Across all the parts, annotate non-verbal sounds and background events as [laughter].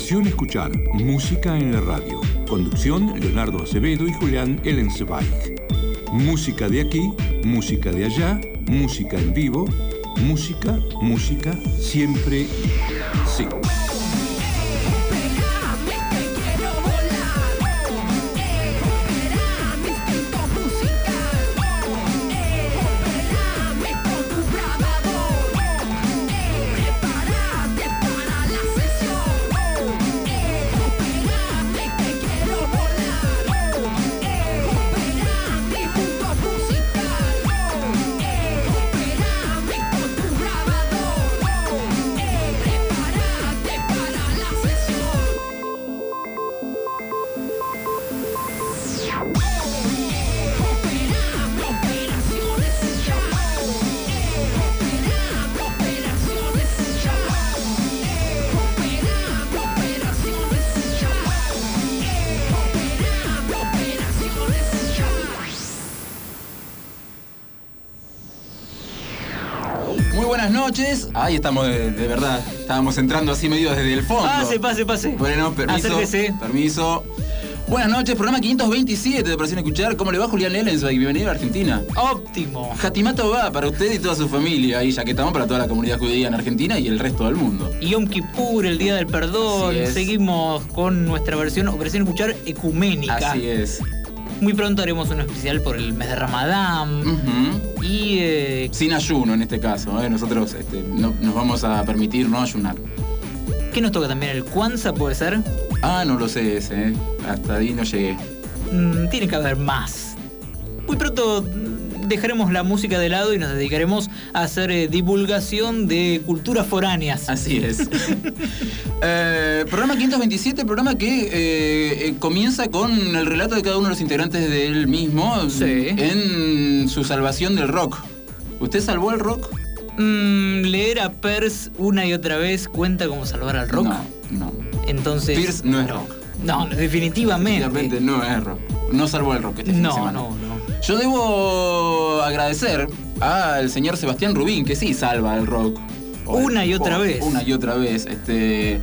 Escuchar, música en la radio. Conducción, Leonardo Acevedo y Julián Ellensweig. Música de aquí, música de allá, música en vivo, música, música, siempre sí. Ahí estamos de, de verdad. Estábamos entrando así medio desde el fondo. Pase, pase, pase. Bueno, permiso. Acérquese. Permiso. Buenas noches, programa 527 de Operación Escuchar. ¿Cómo le va Julián Ellensweig? Bienvenido a Argentina. Óptimo. Jatimato va para usted y toda su familia. Y ya que estamos para toda la comunidad judía en Argentina y el resto del mundo. Yom Kippur, el Día del Perdón. Seguimos con nuestra versión Operación Escuchar Ecuménica. Así es. Muy pronto haremos uno especial por el mes de Ramadán. Y eh, Sin ayuno en este caso. ¿eh? Nosotros este, no- nos vamos a permitir no ayunar. ¿qué nos toca también? ¿El Kwanzaa puede ser? Ah, no lo sé ese. ¿eh? Hasta ahí no llegué. Mm, tiene que haber más. Muy pronto dejaremos la música de lado y nos dedicaremos a hacer eh, divulgación de culturas foráneas. Así es. [laughs] Eh, programa 527, programa que eh, eh, comienza con el relato de cada uno de los integrantes del mismo Sí. en su salvación del rock. ¿Usted salvó el rock? Mm, leer a Pers una y otra vez cuenta como salvar al rock. No, no. Entonces. Pierce no es rock. No, definitivamente. Obviamente no es rock. No salvó el rock este fin de No, semana. no, no. Yo debo agradecer al señor Sebastián Rubín, que sí salva el rock. O el Una y otra vez. Una y otra vez. Este.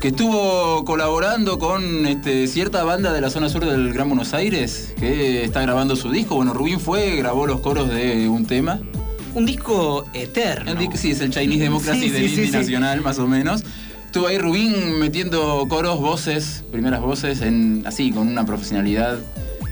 Que estuvo colaborando con este, cierta banda de la zona sur del Gran Buenos Aires, que está grabando su disco. Bueno, Rubín fue, grabó los coros de un tema. Un disco eterno. El sí, es el Chinese Democracy Sí, del sí, sí, indie sí. nacional, más o menos. Estuvo ahí Rubín metiendo coros, voces, primeras voces, en, así, con una profesionalidad.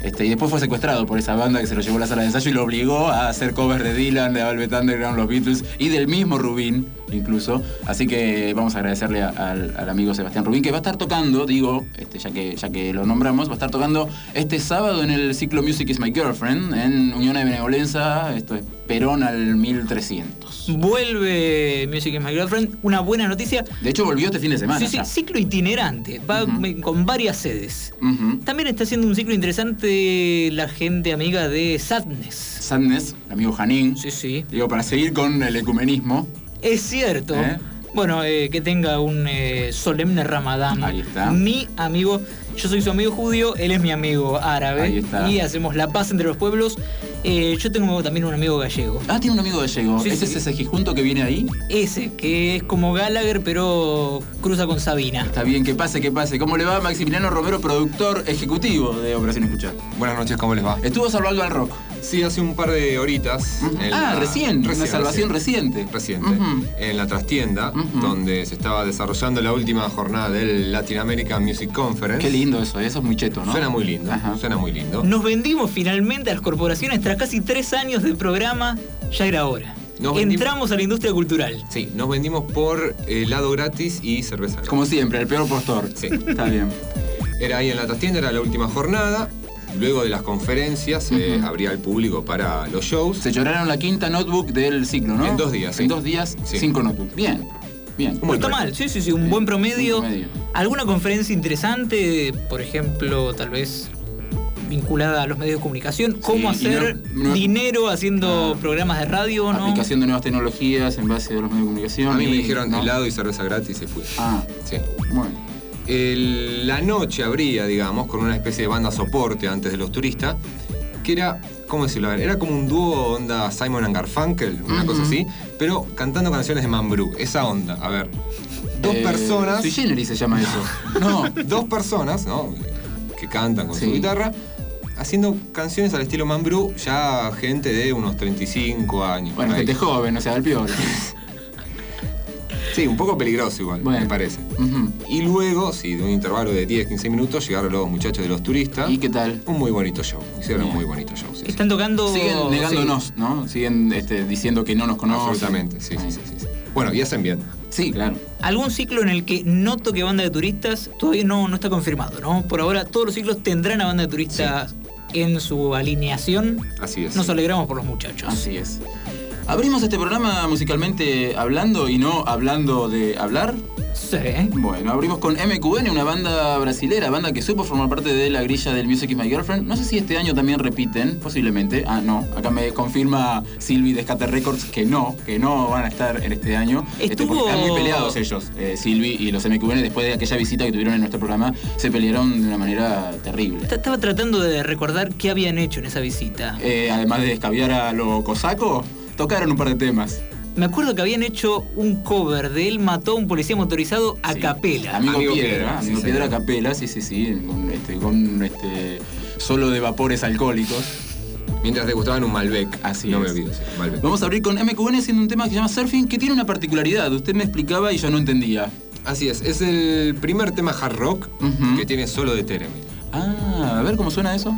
Este, y después fue secuestrado por esa banda que se lo llevó a la sala de ensayo y lo obligó a hacer covers de Dylan, de Velvet Underground, los Beatles y del mismo Rubín, incluso. Así que vamos a agradecerle a- al, al amigo Sebastián Rubín, que va a estar tocando, digo, este, ya, que, ya que lo nombramos, va a estar tocando este sábado en el ciclo Music is My Girlfriend, en Unión de Benevolencia, esto es Perón al 1300. Vuelve Music is My Girlfriend. Una buena noticia. De hecho, volvió este fin de semana. Sí, sí, ciclo itinerante. Va con varias sedes. También está haciendo un ciclo interesante la gente amiga de Sadness. Sadness, el amigo Janín. Sí, sí. Digo, para seguir con el ecumenismo. Es cierto. ¿Eh? Bueno, eh, que tenga un eh, solemne ramadán. Ahí está. Mi amigo, yo soy su amigo judío, él es mi amigo árabe. Ahí está. Y hacemos la paz entre los pueblos. Eh, yo tengo también un amigo gallego. Ah, tiene un amigo gallego. Sí, ¿Ese sí. es ese junto que viene ahí? Ese, que es como Gallagher, pero cruza con Sabina. Está bien, que pase, que pase. ¿Cómo le va Maximiliano Romero, productor ejecutivo de Operación Escuchar? Buenas noches, ¿cómo les va? Estuvo salvando al rock. Sí, hace un par de horitas. En Ah, la- recién, una salvación reciente. Reciente. En la trastienda, donde se estaba desarrollando la última jornada del Latin American Music Conference. Qué lindo eso, eso es muy cheto, ¿no? Suena muy lindo, Ajá. suena muy lindo. Nos vendimos finalmente a las corporaciones tras casi tres años de programa. Ya era hora. Nos Entramos a la industria cultural. Sí, nos vendimos por helado gratis y cerveza. Como siempre, el peor postor. Sí. Está bien. Era ahí en la trastienda, era la última jornada. Luego de las conferencias se Ujú. abría el público para los shows. Se lloraron la quinta notebook del ciclo, ¿no? En dos días, sí. En dos días, Sí. cinco notebooks. Bien, bien. Un No buen está mal, sí, sí, sí, un Sí, buen promedio. un promedio. ¿Alguna conferencia interesante? Por ejemplo, tal vez vinculada a los medios de comunicación. ¿Cómo hacer no- no- dinero haciendo Ah. programas de radio? ¿no? Aplicación de nuevas tecnologías en base a los medios de comunicación. A mí me dijeron ¿no? helado y cerveza gratis y fui. Ah, Sí. bueno. El- la noche habría, digamos, con una especie de banda soporte antes de los turistas, que era, ¿cómo decirlo? A ver, era como un dúo onda Simon and Garfunkel, una cosa así, pero cantando canciones de Mambrú, esa onda, a ver. Dos Eh, personas. Sui generis se llama eso. [laughs] No. dos personas, ¿no? Que cantan con Sí. su guitarra, haciendo canciones al estilo Mambrú, ya gente de unos 35 años. Bueno, gente joven, o sea, el piola. [laughs] Sí, un poco peligroso igual, Bueno. me parece. Y luego, sí, de un intervalo de 10, 15 minutos, llegaron los muchachos de los turistas. ¿Y qué tal? Un muy bonito show. Hicieron Bien. un muy bonito show. sí, sí. Están tocando. Siguen negándonos, sí. ¿no? Siguen este, diciendo que no nos conocen. Absolutamente, sí, sí, sí, sí, sí. Bueno, y hacen bien. Sí, claro. Algún ciclo en el que no toque banda de turistas todavía no, no está confirmado, ¿no? Por ahora todos los ciclos tendrán a banda de turistas en su alineación. Así es. Nos alegramos por los muchachos. Así es. Abrimos este programa musicalmente hablando y no hablando de hablar. Sí. Bueno, abrimos con MQN, una banda brasilera, banda que supo formar parte de la grilla del Music is My Girlfriend. No sé si este año también repiten, posiblemente. Ah, no. Acá me confirma Silvi de Scatter Records que no, que no van a estar en este año. Este, porque están muy peleados ellos, eh, Silvi y los MQN, después de aquella visita que tuvieron en nuestro programa, se pelearon de una manera terrible. Estaba tratando de recordar qué habían hecho en esa visita. Eh, además de escabiar a lo cosaco, tocaron un par de temas. Me acuerdo que habían hecho un cover de Él mató a un policía motorizado a Sí. capela. Amigo, Amigo Piedra, Piedra, Amigo sí, Piedra a capela, sí, sí, sí, con, este, con este solo de vapores alcohólicos. Mientras degustaban un Malbec. Así no es. me olvido, sí, Malbec. Vamos a abrir con MQN haciendo un tema que se llama Surfing, que tiene una particularidad. Usted me explicaba y yo no entendía. Así es, es el primer tema hard rock que tiene solo de Teremi. Ah, a ver cómo suena eso.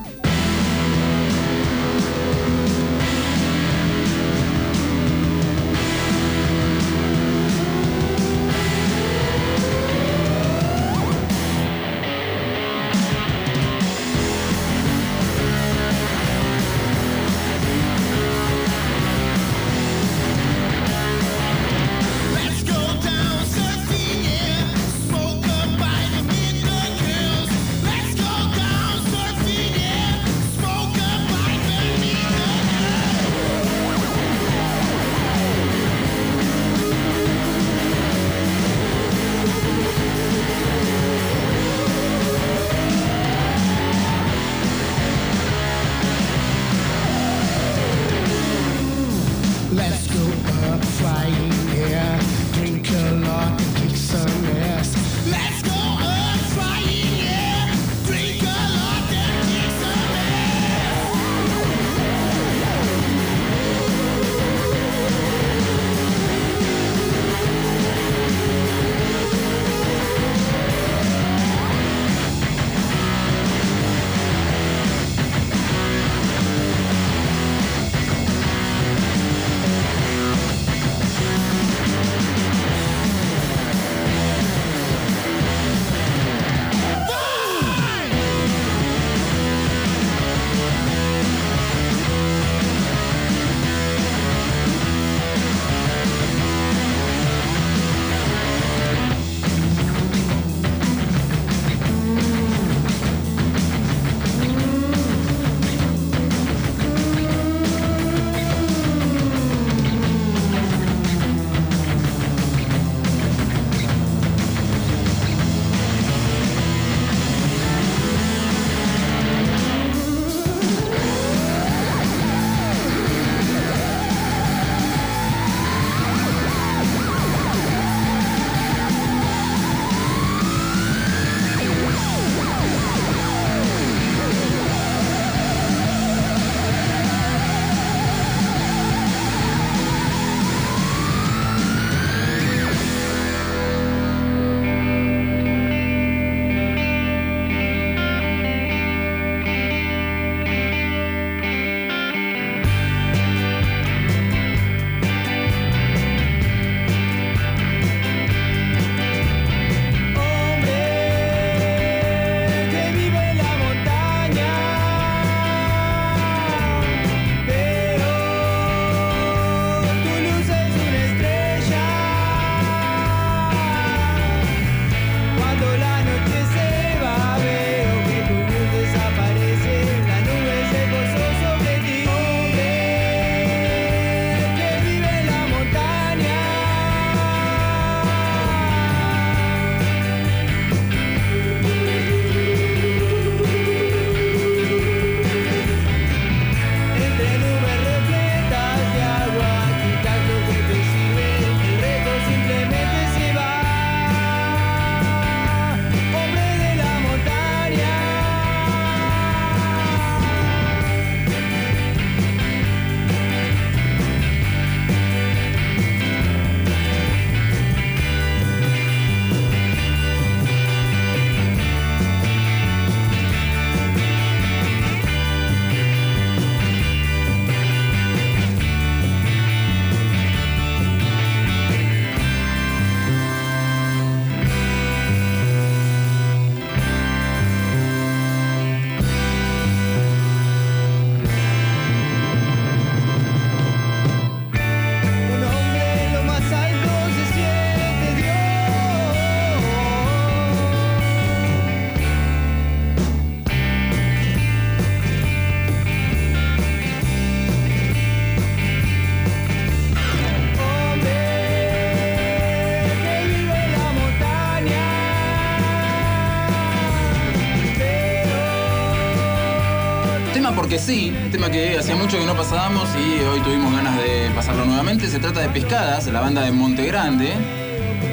Porque sí, un tema que hacía mucho que no pasábamos y hoy tuvimos ganas de pasarlo nuevamente. Se trata de Pescadas, la banda de Monte Grande.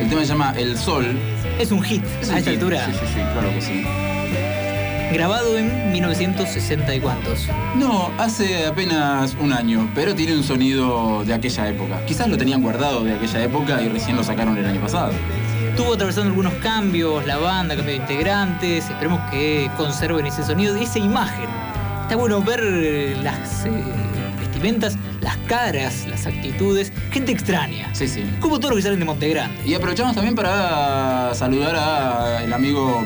El tema se llama El Sol. Es un hit Es a un esta hit. altura. Sí, sí, sí, claro que sí. Grabado en 1960 y cuantos. No, hace apenas un año, pero tiene un sonido de aquella época. Quizás lo tenían guardado de aquella época y recién lo sacaron el año pasado. Estuvo atravesando algunos cambios, la banda, cambio de integrantes. Esperemos que conserven ese sonido y esa imagen. Está bueno ver eh, las eh, vestimentas, las caras, las actitudes. Gente extraña. Sí, sí. Como todos los que salen de Montegrande. Y aprovechamos también para saludar al amigo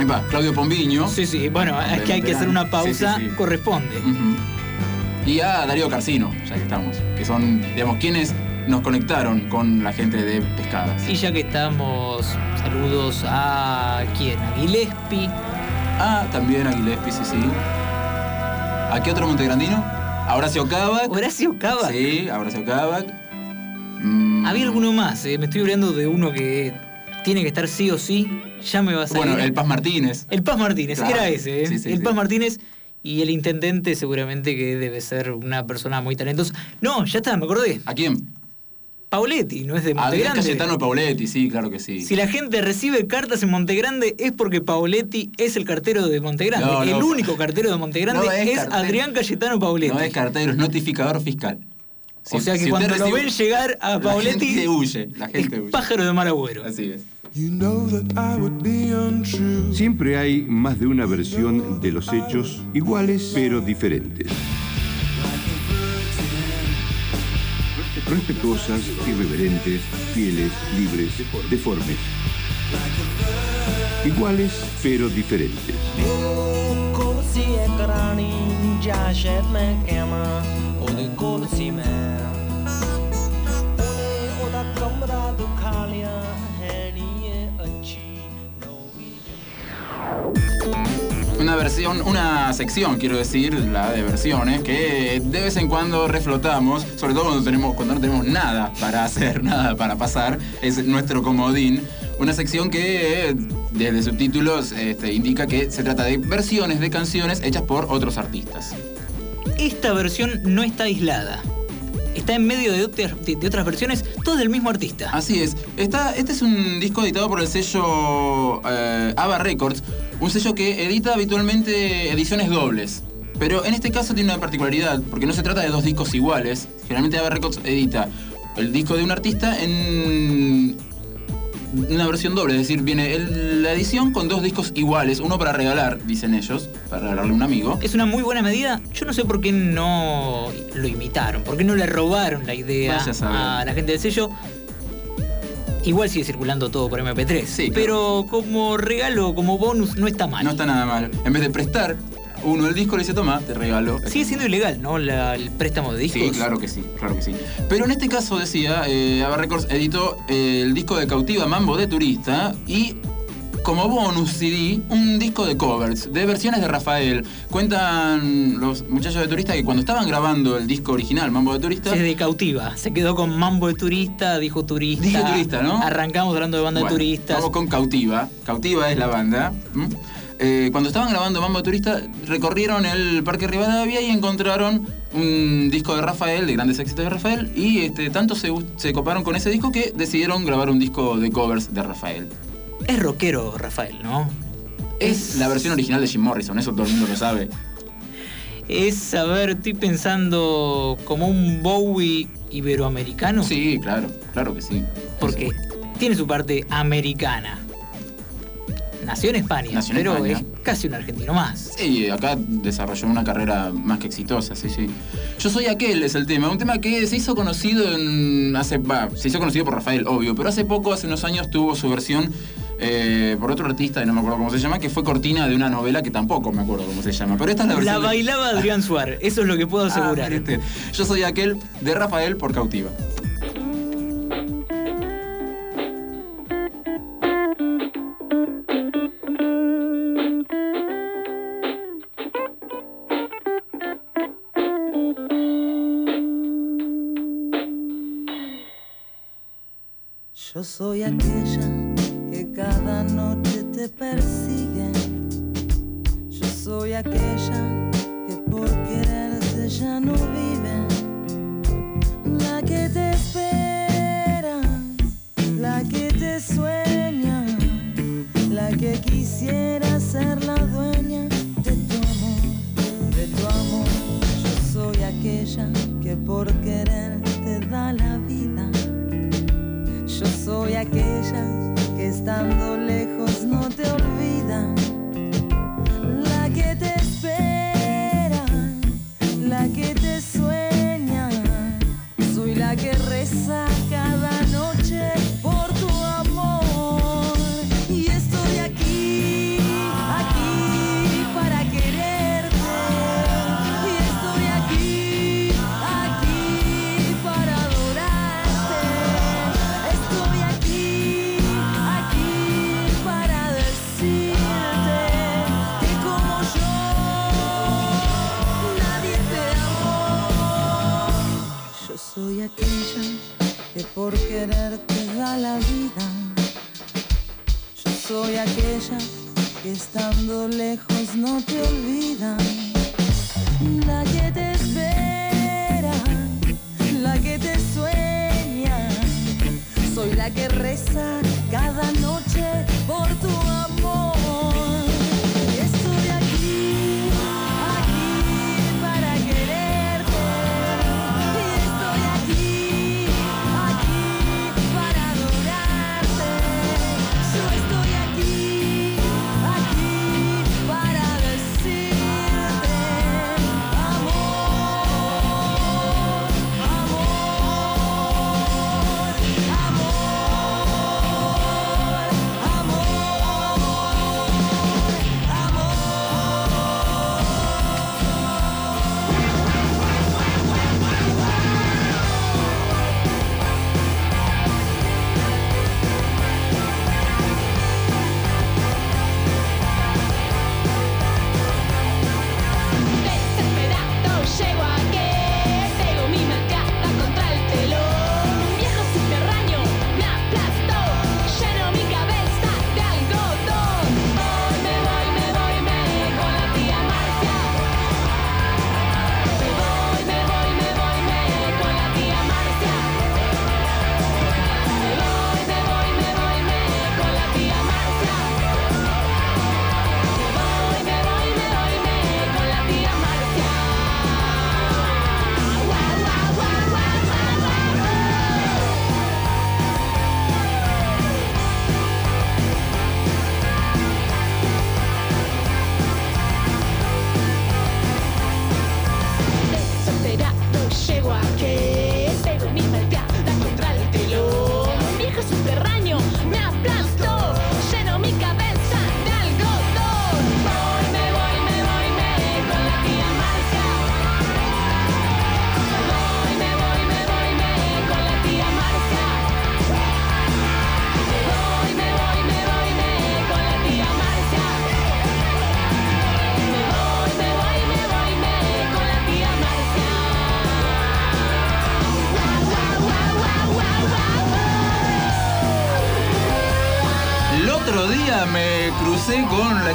epa, Claudio Pombiño. Sí, sí. Bueno, es que hay que hacer una pausa. Sí, sí, sí. Corresponde. Y a Darío Carcino, ya que estamos, que son, digamos, quienes nos conectaron con la gente de Pescadas. Y ya que estamos, saludos a quién? A Gillespie. Ah, también a Gillespie, sí, sí. ¿A qué otro montegrandino? A Horacio Cavac. Horacio Cava. Sí, a Horacio Cavac. Mm, Había alguno más, eh, me estoy olvidando de uno que tiene que estar sí o sí. Ya me va a salir. Bueno, el Paz Martínez. El Paz Martínez, Claro. era ese, ¿eh? Sí, sí, el sí. Paz Martínez y el intendente seguramente que debe ser una persona muy talentosa. No, ya está, me acordé. ¿A quién? Pauletti, no es de Adrián Montegrande. Cayetano Pauletti, sí, claro que sí. Si la gente recibe cartas en Montegrande es porque Pauletti es el cartero de Montegrande. No, no. el único cartero de Montegrande No es. Adrián Cayetano Pauletti. No es cartero, es notificador fiscal. o sea que si cuando usted lo recibe- ven llegar a La Pauletti gente huye, la gente es huye. pájaro de mal agüero. Así es. You know that I would be untrue. Siempre hay más de una versión de los hechos iguales pero diferentes. Respetuosas, irreverentes, fieles, libres, deformes. Iguales pero diferentes una versión, una sección, quiero decir, la de versiones, que de vez en cuando reflotamos, sobre todo cuando, tenemos, cuando no tenemos nada para hacer, [laughs] nada para pasar, es nuestro comodín. Una sección que desde subtítulos este, indica que se trata de versiones de canciones hechas por otros artistas. Esta versión no está aislada está en medio de, otras versiones, todas del mismo artista. Así es. Está, este es un disco editado por el sello eh, Records, un sello que edita habitualmente ediciones dobles. Pero en este caso tiene una particularidad, porque no se trata de dos discos iguales. Generalmente Ava Records edita el disco de un artista en una versión doble, es decir, viene el- la edición con dos discos iguales, uno para regalar, dicen ellos, para regalarle a un amigo. Es una muy buena medida. Yo no sé por qué no lo imitaron, por qué no le robaron la idea a la gente del sello. Igual sigue circulando todo por MP3. Sí, pero como regalo, como bonus, no está mal. No está nada mal. En vez de prestar uno el disco, le dice, toma, te regalo. Sigue siendo ilegal, ¿no? La- el préstamo de discos. Sí, claro que sí, claro que sí. Pero en este caso, decía, eh, Ava Records editó eh, el disco de Cautiva Mambo de Turista y como bonus CD, un disco de covers, de versiones de Rafael. Cuentan los muchachos de Turista que cuando estaban grabando el disco original, Mambo de Turista, Es de cautiva. Se quedó con mambo de turista, dijo turista. Dije turista, ¿no? Arrancamos hablando de banda Bueno, de turistas. Vamos con Cautiva. Cautiva es la banda. Eh, cuando estaban grabando Mambo de Turista, recorrieron el Parque Rivadavia y encontraron un disco de Rafael, de grandes éxitos de Rafael, y este, tanto se, se coparon con ese disco que decidieron grabar un disco de covers de Rafael. Es rockero, Rafael, ¿no? Es la versión original de Jim Morrison, eso todo el mundo lo sabe. Es, a ver, estoy pensando como un Bowie iberoamericano. Sí, claro, claro que sí. Porque tiene su parte americana. Nació en España, Nació en pero España. es casi un argentino más. Sí, acá desarrolló una carrera más que exitosa, sí, sí. Yo soy aquel, es el tema. Un tema que se hizo conocido en. hace. se hizo conocido por Rafael, obvio, pero hace poco, hace unos años, tuvo su versión eh, por otro artista, y no me acuerdo cómo se llama, que fue cortina de una novela que tampoco me acuerdo cómo se llama. Pero esta es la La de- bailaba Adrián [laughs] Suárez, eso es lo que puedo Ah, asegurar. usted. Yo soy aquel de Rafael por cautiva. Yo soy aquella que cada noche te persigue. Yo soy aquella que por quererte ya no vive, la que te espera, la que te sueña, la que quisiera ser la dueña de tu amor, de tu amor. Yo soy aquella que por querer te da la vida. Yo soy aquella que estando lejos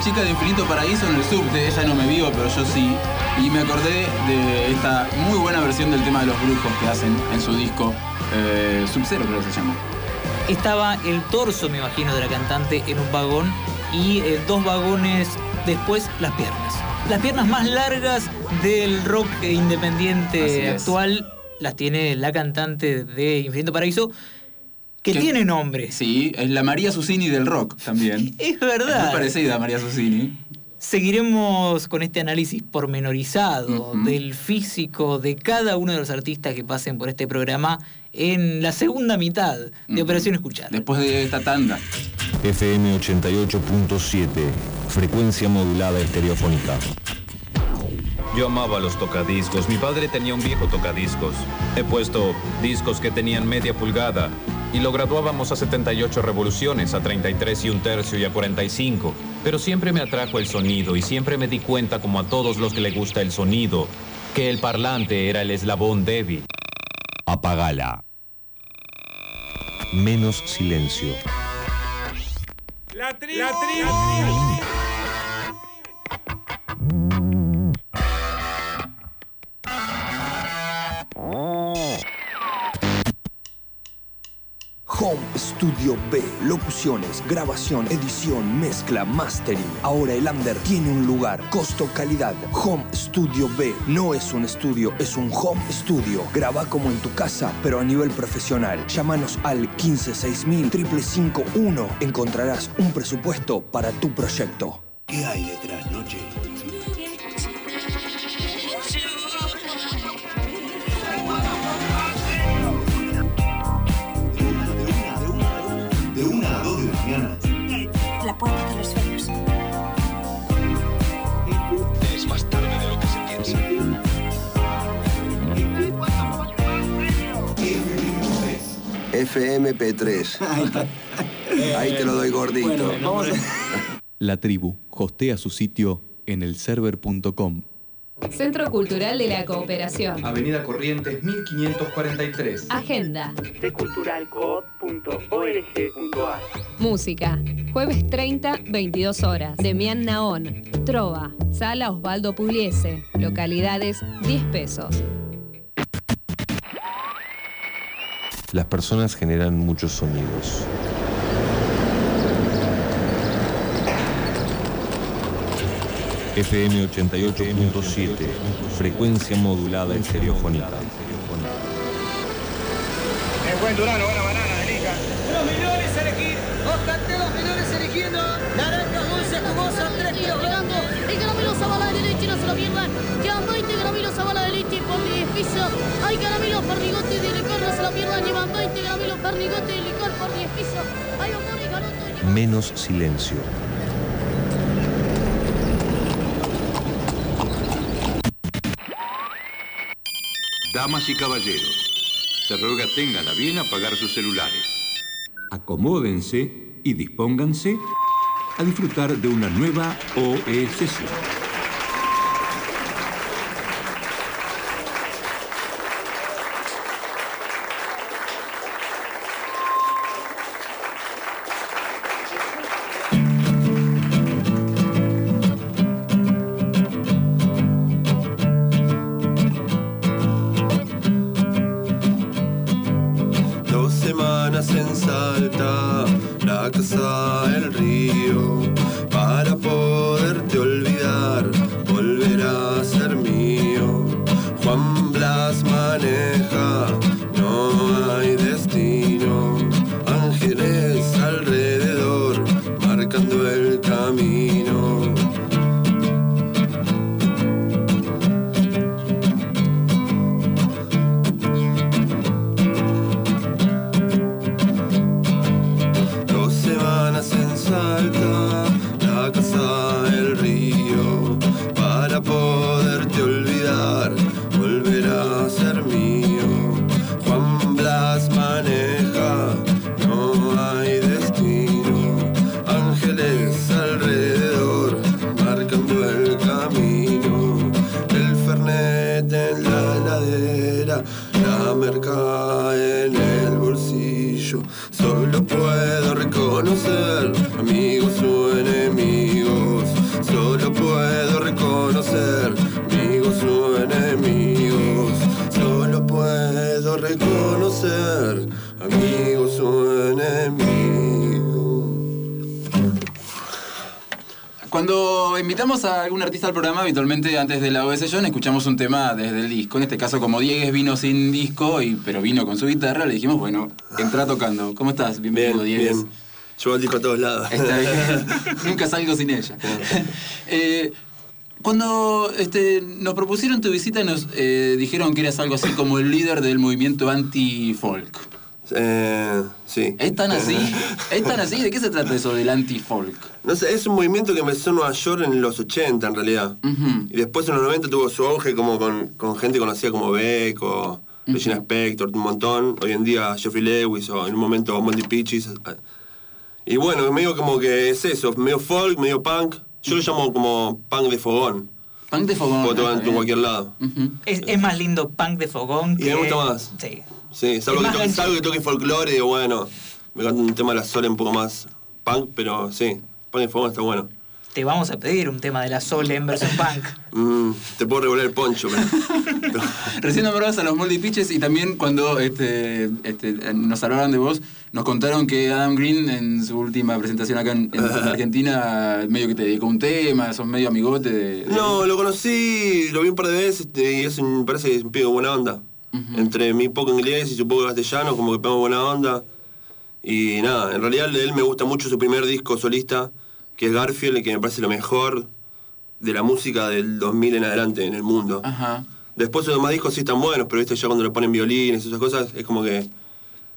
chica de Infinito Paraíso en el subte. Ella no me vio, pero yo sí. Y me acordé de esta muy buena versión del tema de los brujos que hacen en su disco eh, Sub-Zero, creo que se llama. Estaba el torso, me imagino, de la cantante en un vagón y eh, dos vagones después las piernas. Las piernas más largas del rock independiente actual las tiene la cantante de Infinito Paraíso, que tiene nombre. Sí, es la María Susini del rock también. Es [laughs] Es verdad. muy parecida a María Susini. Seguiremos con este análisis pormenorizado Ujú. del físico de cada uno de los artistas que pasen por este programa en la segunda mitad de. Operación Escuchar. Después de esta tanda. FM 88.7, frecuencia modulada estereofónica. Yo amaba los tocadiscos. Mi padre tenía un viejo tocadiscos. He puesto discos que tenían media pulgada y lo graduábamos a 78 revoluciones, a 33 y un tercio y a 45. Pero siempre me atrajo el sonido y siempre me di cuenta, como a todos los que le gusta el sonido, que el parlante era el eslabón débil. Apagala. Menos silencio. La tribu. Home Studio B. Locuciones, grabación, edición, mezcla, mastering. Ahora el under tiene un lugar. Costo, calidad. Home Studio B. No es un estudio, es un home studio. Graba como en tu casa, pero a nivel profesional. Llámanos al 156000 551. Encontrarás un presupuesto para tu proyecto. ¿Qué hay detrás, noche? FMP3. Ahí te lo doy gordito. La tribu hostea su sitio en el server.com. Centro Cultural de la Cooperación. Avenida Corrientes 1543. Agenda. cculturalcoop.org.ar Música. Jueves 30, 22 horas. Demian Naón. Trova. Sala Osvaldo Pugliese. Localidades 10 pesos. Las personas generan muchos sonidos. FM 88.7, frecuencia modulada estereofónica. Es buen Durano, buena banana de Lica. Los menores a elegir. Bójate los menores eligiendo. Naranja dulce jugosa, 3 kilos Llegando el caramelo Zabala de leche, no se lo pierdan. Llevan 20 caramelos Zabala de leche por 10 pisos. Hay caramelos pernigote de licor, no se lo pierdan. Llevan 20 caramelos pernigote de licor por 10 pisos. Hay amor y garoto. Menos silencio. Damas y caballeros, se ruega tengan a bien apagar sus celulares. Acomódense y dispónganse a disfrutar de una nueva OE sesión. Invitamos a algún artista al programa, habitualmente antes de la OS Session escuchamos un tema desde el disco. En este caso, como Diegues vino sin disco, y, pero vino con su guitarra, le dijimos, bueno, entra tocando. ¿Cómo estás? Bienvenido, Diegues. Bien. Llevo el disco a todos lados. Está bien. [laughs] Nunca salgo sin ella. Eh, cuando este, nos propusieron tu visita, nos eh, dijeron que eras algo así como el líder del movimiento anti-folk. Eh, sí. ¿Es tan así? [laughs] ¿Es tan así? ¿De qué se trata eso del anti-folk? No sé, es un movimiento que empezó en Nueva York en los 80 en realidad. Y después en los 90 tuvo su auge como con, con gente conocida como Beck o Regina Spector, un montón. Hoy en día Jeffrey Lewis o en un momento Monty Peaches. Y bueno, medio como que es eso, medio folk, medio punk. Yo lo llamo como punk de fogón. Punk de fogón. Puedo tocar en cualquier lado. Es, es más lindo punk de fogón Y que... me gusta más. Sí. Sí, salvo que, toque, salvo que toque folclore, digo, bueno, me canta un tema de la sola un poco más punk, pero sí, punk de fogón está bueno. Te vamos a pedir un tema de la Sole en versión punk. [laughs] Mm, te puedo revolver el poncho, pero. [laughs] Recién nombrabas a los Moldy Pitches y también cuando este, este, nos hablaban de vos, nos contaron que Adam Green en su última presentación acá en, en [laughs] Argentina medio que te dedicó un tema, sos medio amigote de... de- No, lo conocí, lo vi un par de veces este, y es un, parece que es un pibe buena onda. Entre mi poco inglés y su poco castellano, como que pegamos buena onda. Y nada, en realidad de él me gusta mucho su primer disco solista, que es Garfield, que me parece lo mejor de la música del 2000 en adelante en el mundo. Ajá. Después los demás discos sí están buenos, pero viste ya cuando le ponen violines y esas cosas, es como que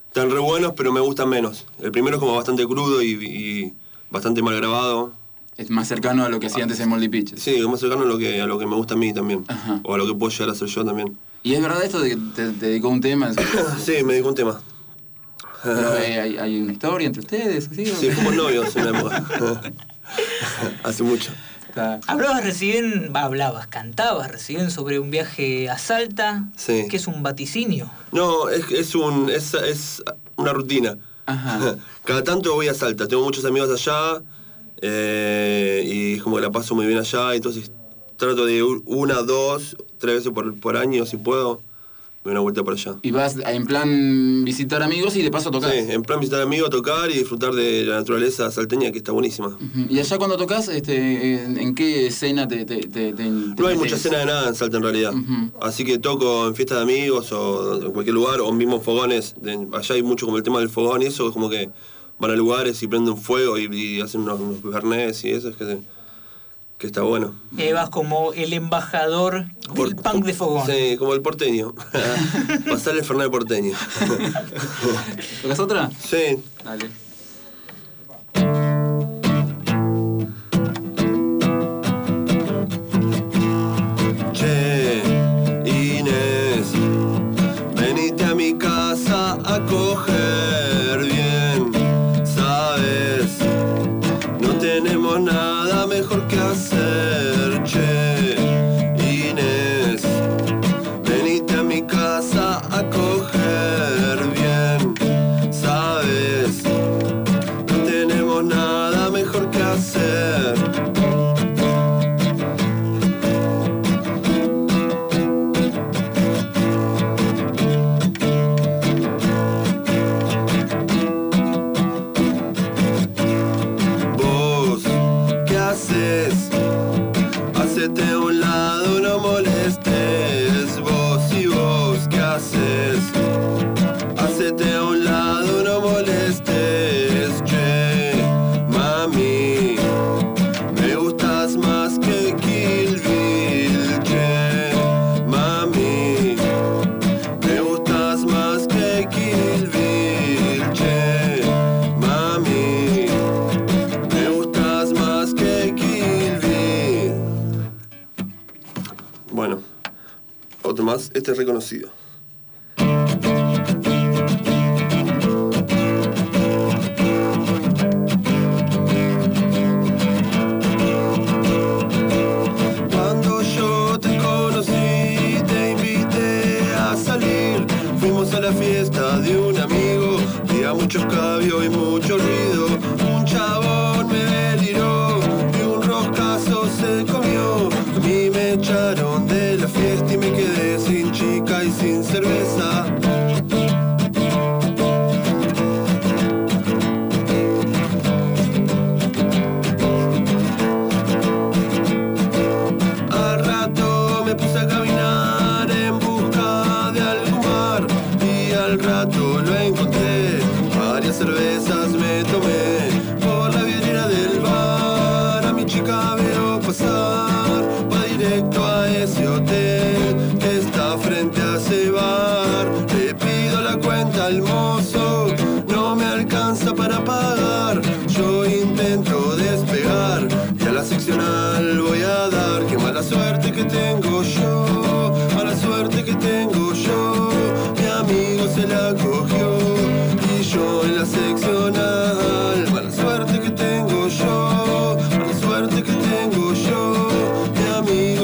están re buenos, pero me gustan menos. El primero es como bastante crudo y, y bastante mal grabado. Es más cercano a lo que hacía antes en Moldy Pitches. Sí, es más cercano a lo que, a lo que me gusta a mí también. O a lo que puedo llegar a hacer yo también. ¿Y es verdad esto de que te, te dedicó un tema? [laughs] sí, me dedicó un tema. Pero, eh, hay, hay una historia entre ustedes, ¿sí? Sí, fuimos novios en una época. [laughs] Hace mucho. Hablabas recién, hablabas, cantabas recién sobre un viaje a Salta, Sí. que es un vaticinio. No, es, es, un, es, es una rutina. [laughs] Cada tanto voy a Salta, tengo muchos amigos allá eh, y es como que la paso muy bien allá, entonces trato de una, dos, tres veces por, por año si puedo, me doy una vuelta por allá. Y vas en plan visitar amigos y de paso tocar. Sí, en plan visitar amigos, tocar y disfrutar de la naturaleza salteña que está buenísima. ¿Y allá cuando tocas, este, en, en qué escena te, te, te, te- No hay mucha escena de nada en Salta en realidad. Así que toco en fiestas de amigos o en cualquier lugar, o mismo fogones. Allá hay mucho como el tema del fogón y eso, es como que van a lugares y prenden fuego y, y hacen unos, unos y eso, es que, que está bueno. Eh, vas como el embajador del punk de fogón. Sí, como el porteño. [laughs] Pasar el Fernet porteño. ¿Tocas otra? Sí. Dale. Es reconocido.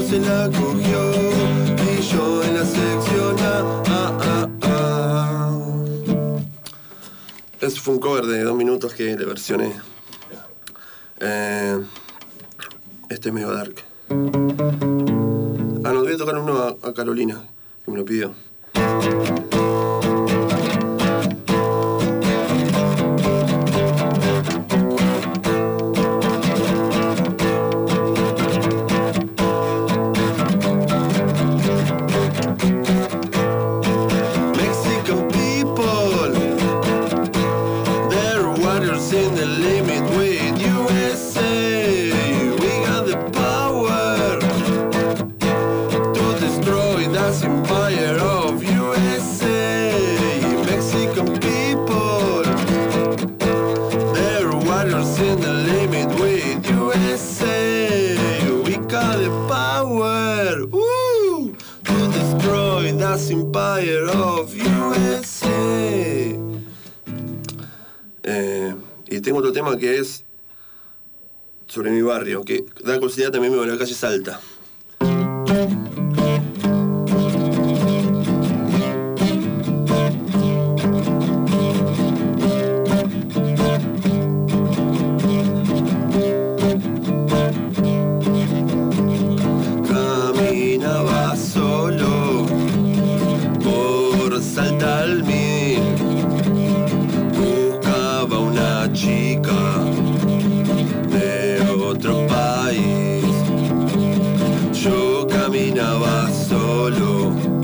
se la cogió y yo en la sección A. Ah, ah, ah. Eso fue un cover de dos minutos que le versioné. Eh, este es medio dark. Ah, no, voy a tocar uno a Carolina, que me lo pidió. otro tema que es sobre mi barrio, que da curiosidad también vivo en la calle Salta. solo.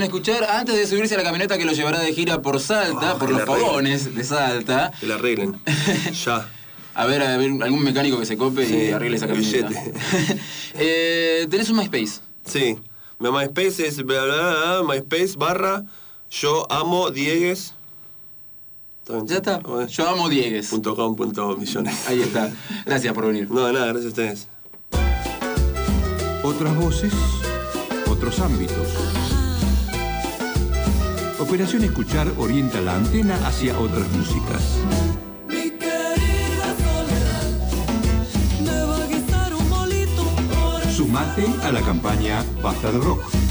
Escuchar antes de subirse a la camioneta que lo llevará de gira por Salta, Ah, por los fogones de Salta. Que la arreglen. [laughs] ya. A ver, a ver, algún mecánico que se cope y arregle esa camioneta. billete. [laughs] eh, ¿Tenés un MySpace? Sí. Mi MySpace es bla, bla, bla, MySpace barra yo amo Diegues. Ya está. Yo amo Diegues. Punto com, punto millones. Ahí está. Gracias por venir. No, de nada, gracias a ustedes. Otras voces, otros ámbitos. Operación Escuchar orienta la antena hacia otras músicas. Sumate a la campaña Basta de Rock.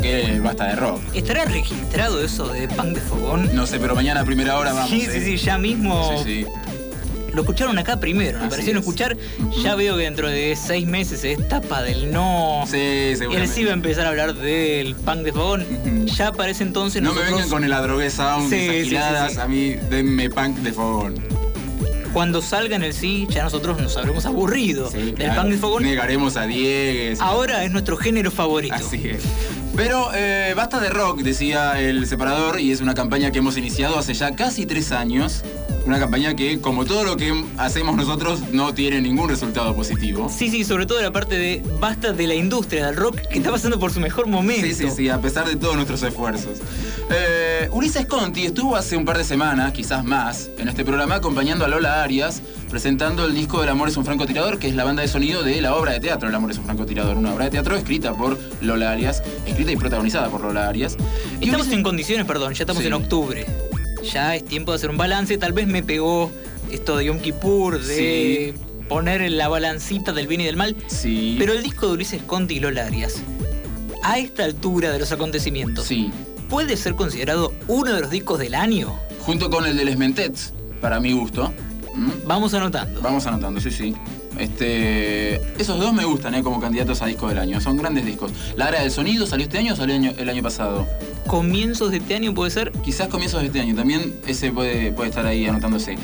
Que basta de rock. ¿Estará registrado eso de Punk de Fogón? No sé, pero mañana a primera hora vamos. Sí, ¿eh? sí, sí, ya mismo. Sí, sí. Lo escucharon acá primero, me Así parecieron es. escuchar. Ya veo que dentro de seis meses es tapa del no. Sí, Y él seguramente. sí va a empezar a hablar del punk de fogón. Ya para ese entonces No me nosotros, vengan con el adrogué sound, Sí, esas sí, sí, sí. a mí denme punk de fogón. Cuando salga en el sí, ya nosotros nos habremos aburrido del Claro, punk de fogón. Negaremos a Diegues. Ahora es nuestro género favorito. Así es. Pero eh, basta de rock, decía el separador, y es una campaña que hemos iniciado hace ya casi tres años. Una campaña que, como todo lo que hacemos nosotros, no tiene ningún resultado positivo. Sí, sí, sobre todo la parte de basta de la industria del rock que está pasando por su mejor momento. Sí, sí, sí, a pesar de todos nuestros esfuerzos. Eh, Ulises Conti estuvo hace un par de semanas, quizás más, en este programa acompañando a Lola Arias, presentando el disco El amor es un francotirador, que es la banda de sonido de la obra de teatro El amor es un francotirador, una obra de teatro escrita por Lola Arias, escrita y protagonizada por Lola Arias. Y Estamos en condiciones, perdón, ya estamos Sí. en octubre. Ya es tiempo de hacer un balance. Tal vez me pegó esto de Yom Kippur, de poner en la balancita del bien y del mal. Sí. Pero el disco de Ulises Conti y Lola Arias, a esta altura de los acontecimientos, Sí. ¿puede ser considerado uno de los discos del año? Junto con el de Les Mentets, para mi gusto. ¿Mm? Vamos anotando. Vamos anotando, sí, sí. Este, esos dos me gustan, ¿eh? Como candidatos a disco del año. Son grandes discos. La Era del Sonido salió este año o salió el año, el año pasado. ¿Comienzos de este año puede ser? Quizás comienzos de este año. También ese puede, puede estar ahí anotándose.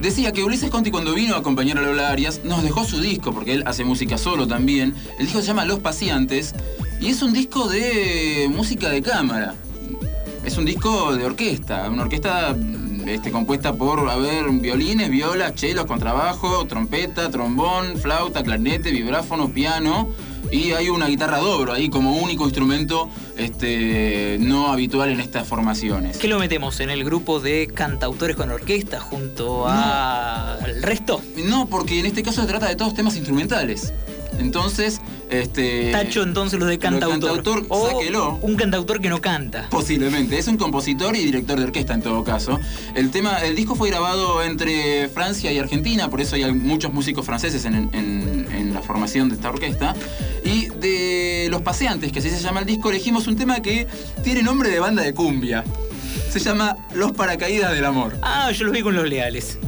Decía que Ulises Conti cuando vino a acompañar a Lola Arias nos dejó su disco, porque él hace música solo también. El disco se llama Los Pacientes y es un disco de música de cámara. Es un disco de orquesta, una orquesta este, compuesta por, a ver, violines, violas, chelos, contrabajo, trompeta, trombón, flauta, clarinete, vibráfono, piano y hay una guitarra dobro ahí como único instrumento este, no habitual en estas formaciones. ¿Qué lo metemos en el grupo de cantautores con orquesta junto al resto? No, porque en este caso se trata de todos temas instrumentales. Entonces, este. Tacho entonces los de lo cantautor. cantautor, o sáquelo. un cantautor que no canta. Posiblemente, es un compositor y director de orquesta en todo caso. El tema, el disco fue grabado entre Francia y Argentina, por eso hay muchos músicos franceses en, en- en la formación de esta orquesta. Y de Los Paseantes, que así se llama el disco, elegimos un tema que tiene nombre de banda de cumbia. Se llama Los Paracaídas del Amor. Ah, yo los vi con los leales.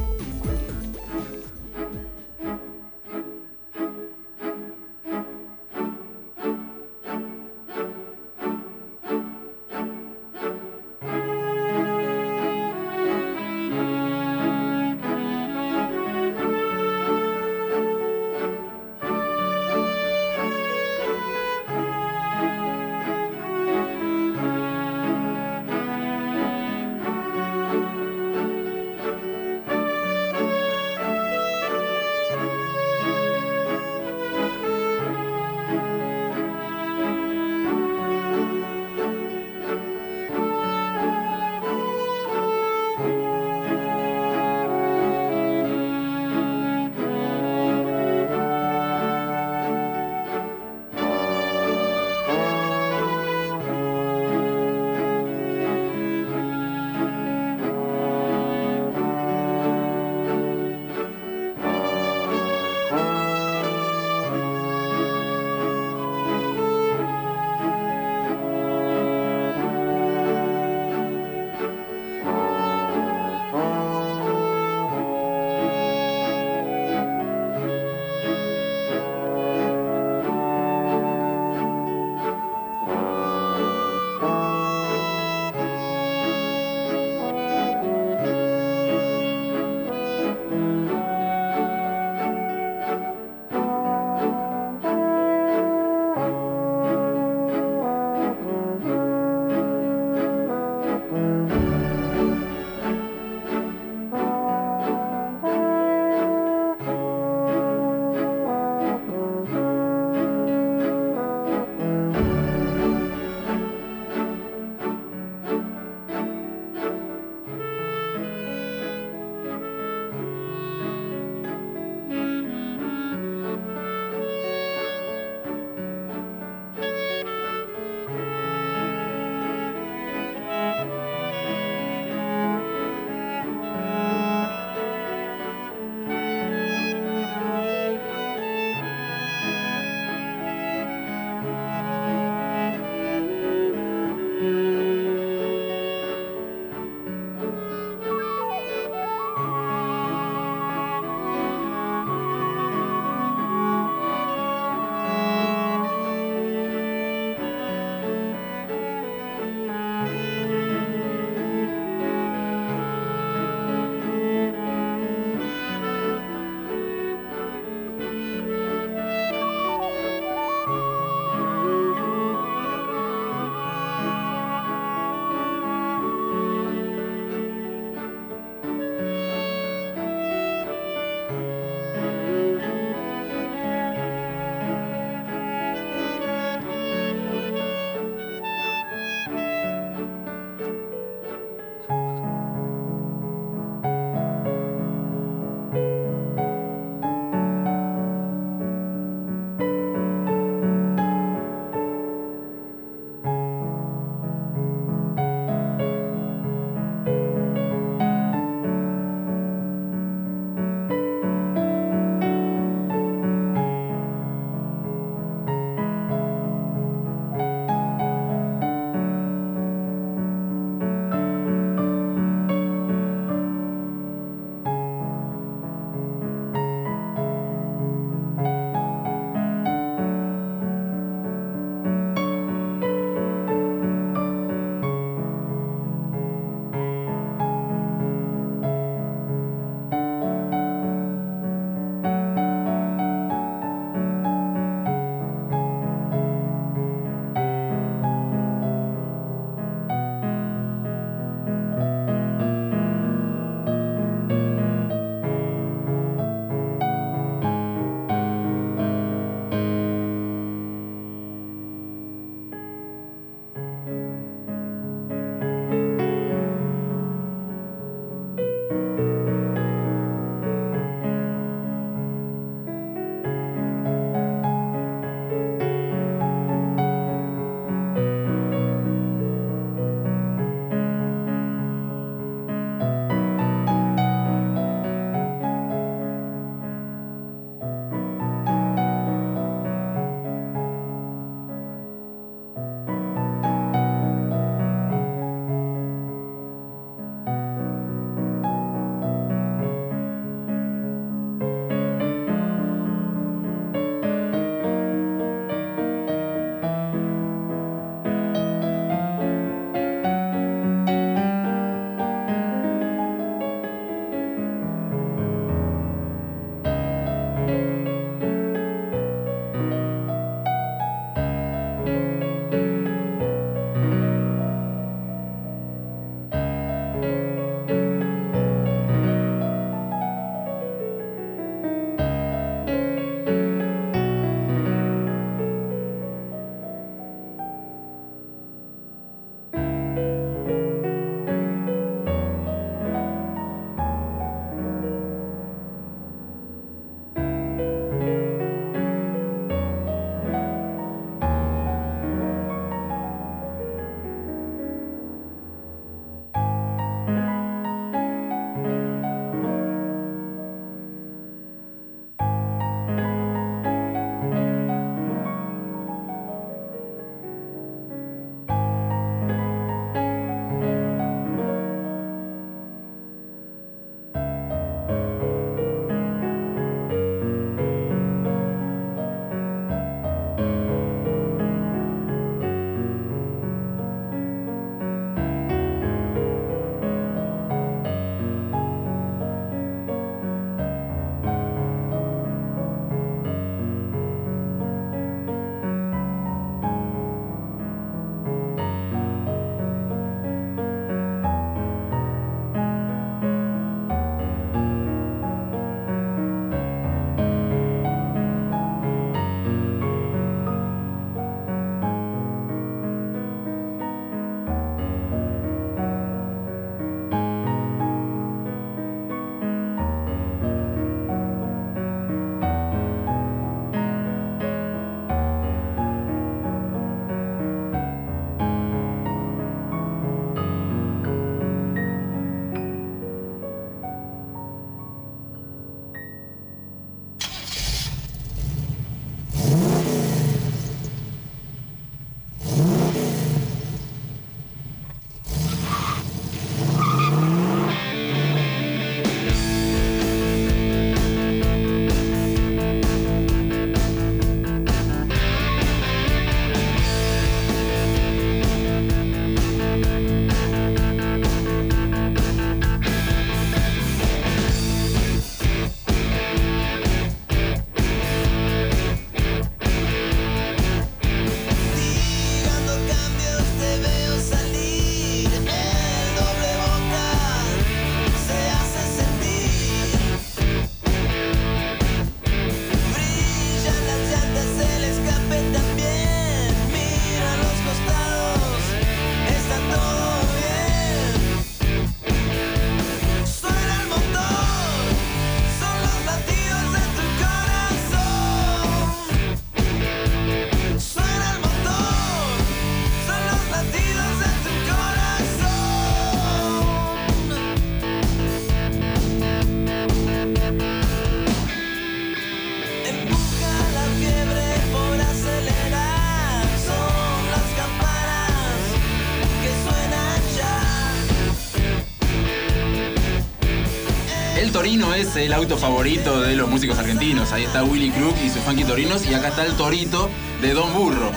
Es el auto favorito de los músicos argentinos. Ahí está Willy Crook y sus funky torinos. Y acá está el torito de Don Burro.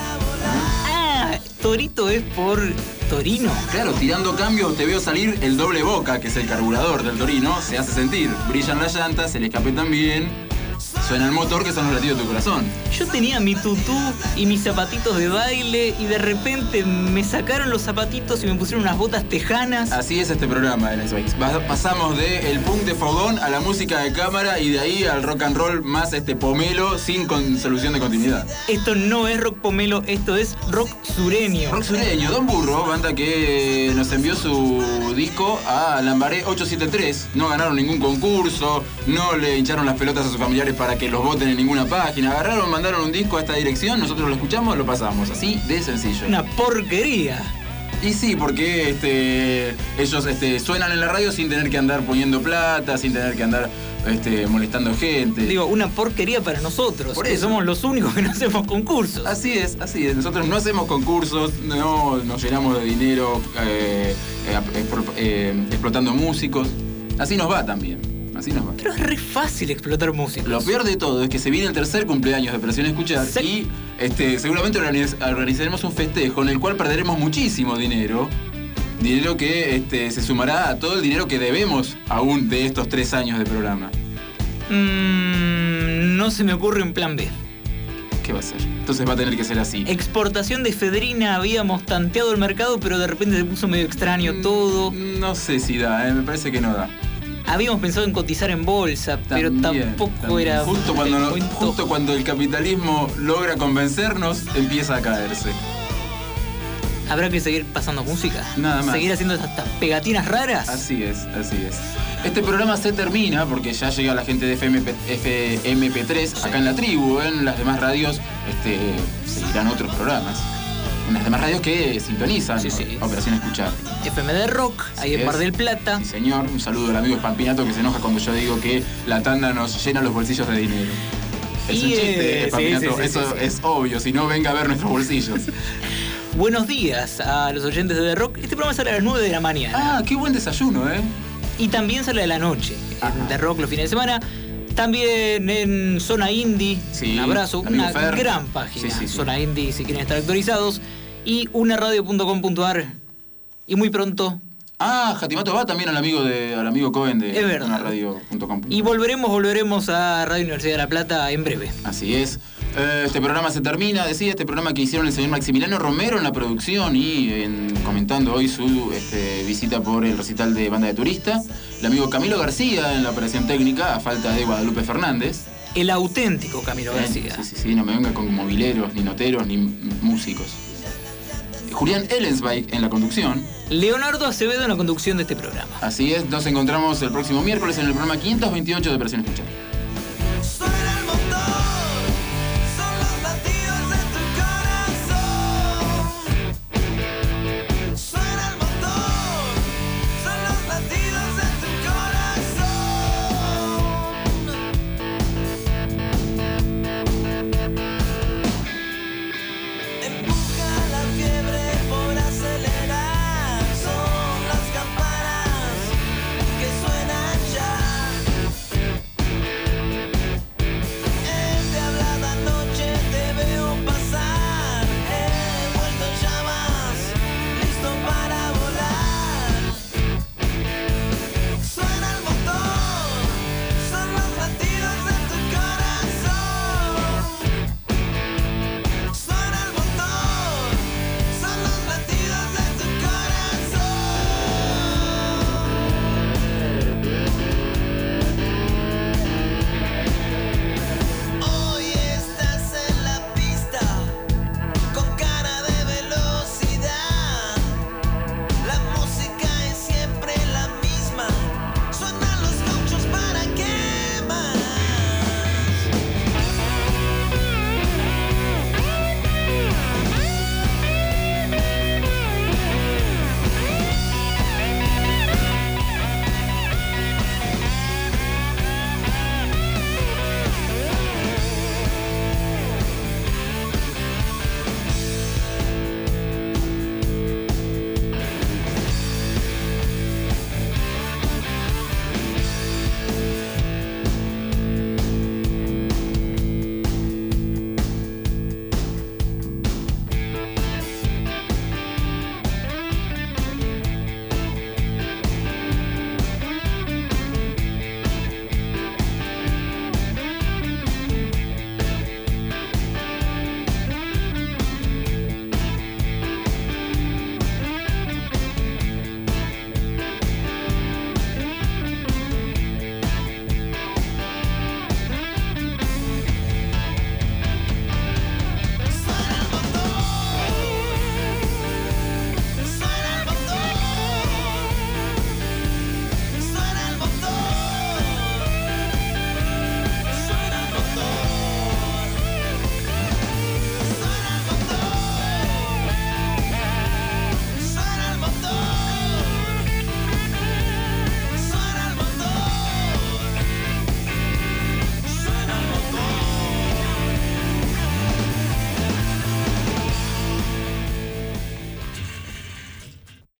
Ah, Torito es por Torino. Claro, tirando cambios te veo salir el doble boca, que es el carburador del Torino. Se hace sentir. Brillan las llantas, el escape también. Suena el motor, que son los latidos de tu corazón. Yo tenía mi tutú y mis zapatitos de baile y de repente me sacaron los zapatitos y me pusieron unas botas tejanas. Así es este programa en Space. Pasamos de el punk de fogón a la música de cámara y de ahí al rock and roll más este pomelo sin con solución de continuidad. Esto no es rock pomelo, esto es rock sureño. Rock sureño, Don Burro, banda que nos envió su disco a Lambaré 873. No ganaron ningún concurso, no le hincharon las pelotas a sus familiares para que los voten en ninguna página. Agarraron, mandaron un disco a esta dirección, nosotros lo escuchamos, lo pasamos. Así de sencillo. Una porquería. Y sí, porque este, ellos este, suenan en la radio sin tener que andar poniendo plata, sin tener que andar este, molestando gente. Digo, una porquería para nosotros. Por eso. somos los únicos que no hacemos concursos. Así es, así es. Nosotros no hacemos concursos, no nos llenamos de dinero eh, eh, eh, explotando músicos. Así nos va también. Así nos va. Pero es re fácil explotar músicos. Lo peor de todo es que se viene el tercer cumpleaños de Presión Escuchar y este, seguramente organiz- organizaremos un festejo en el cual perderemos muchísimo dinero. Dinero que este, se sumará a todo el dinero que debemos aún de estos tres años de programa. Mm, no se me ocurre un plan B. ¿Qué va a ser? Entonces va a tener que ser así. Exportación de efedrina, habíamos tanteado el mercado, pero de repente se puso medio extraño todo. No sé si da, eh, me parece que no da. Habíamos pensado en cotizar en bolsa, pero También, tampoco también. era. Justo cuando, el no- justo cuando el capitalismo logra convencernos, empieza a caerse. Habrá que seguir pasando música. Nada más. Seguir haciendo estas pegatinas raras. Así es, así es. Este programa se termina porque ya llega la gente de FMP, FMP3 acá en la tribu. En las demás radios este, seguirán otros programas. En las demás radios que sintonizan Operación Escuchar. FM de Rock, ahí en. Mar del Plata. Sí, señor. Un saludo al amigo Spampinato que se enoja cuando yo digo que la tanda nos llena los bolsillos de dinero. Es un chiste, Spampinato. sí, sí, sí, Eso sí, sí. es obvio. Si no, venga a ver nuestros bolsillos. [laughs] Buenos días a los oyentes de The Rock. Este programa sale a las 9 de la mañana. Ah, qué buen desayuno, ¿eh? Y también sale de la noche. En The Rock los fines de semana. También en Zona Indie. Sí, un abrazo. Una Fer. gran página. Sí, sí, sí. Zona Indie si quieren estar actualizados. Y unaradio.com.ar. Y muy pronto. Ah, Jatimato va también al amigo de al amigo Cohen de Es verdad. radio.com. Y volveremos, volveremos a Radio Universidad de La Plata en breve. Así es. Eh, Este programa se termina, decía, este programa que hicieron el señor Maximiliano Romero en la producción y en- comentando hoy su este, visita por el recital de banda de turista. El amigo Camilo García en la operación técnica, a falta de Guadalupe Fernández. El auténtico Camilo García. Sí, sí, sí, no me venga con mobileros, ni noteros, ni músicos. Julián Ellensweig en la conducción. Leonardo Acevedo en la conducción de este programa. Así es, nos encontramos el próximo miércoles en el programa 528 de Operación Escuchar.